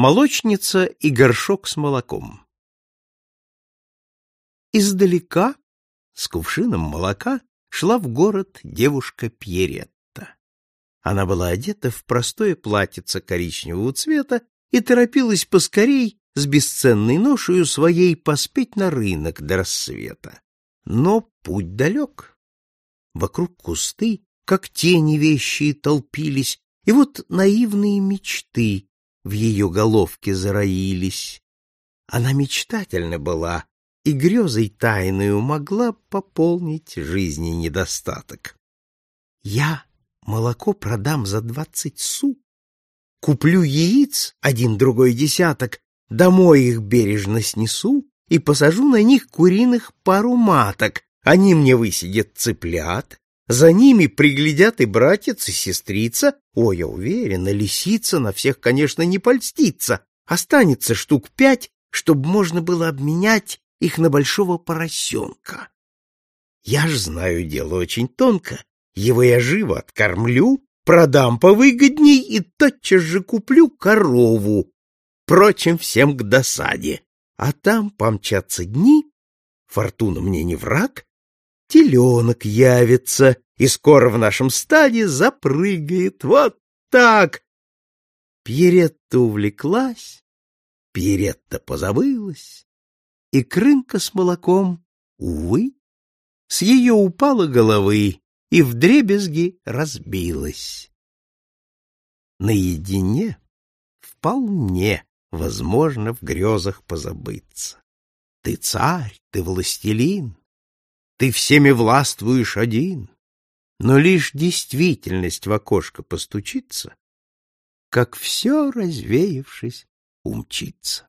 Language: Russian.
Молочница и горшок с молоком. Издалека, с кувшином молока, шла в город девушка Пьеретта. Она была одета в простое платьице коричневого цвета и торопилась поскорей с бесценной ношею своей поспеть на рынок до рассвета. Но путь далек. Вокруг кусты, как тени вещие, толпились, и вот наивные мечты в ее головке зароились. Она мечтательна была и грезой тайную могла пополнить жизни недостаток. Я молоко продам за двадцать су, куплю яиц один-другой десяток, домой их бережно снесу и посажу на них куриных пару маток, они мне высидят цыплят, за ними приглядят и братец, и сестрица. Ой, я уверена, лисица на всех, конечно, не польстится. Останется штук пять, чтобы можно было обменять их на большого поросенка. Я ж знаю дело очень тонко. Его я живо откормлю, продам повыгодней и тотчас же куплю корову. Впрочем, всем к досаде. А там помчатся дни, фортуна мне не враг, теленок явится и скоро в нашем стаде запрыгает. Вот так! Пьеретта увлеклась, Пьеретта позабылась, и крынка с молоком, увы, с ее упала головы и вдребезги разбилась. Наедине вполне возможно в грезах позабыться. Ты царь, ты властелин, ты всеми властвуешь один, но лишь действительность в окошко постучится, как все, развеявшись, умчится.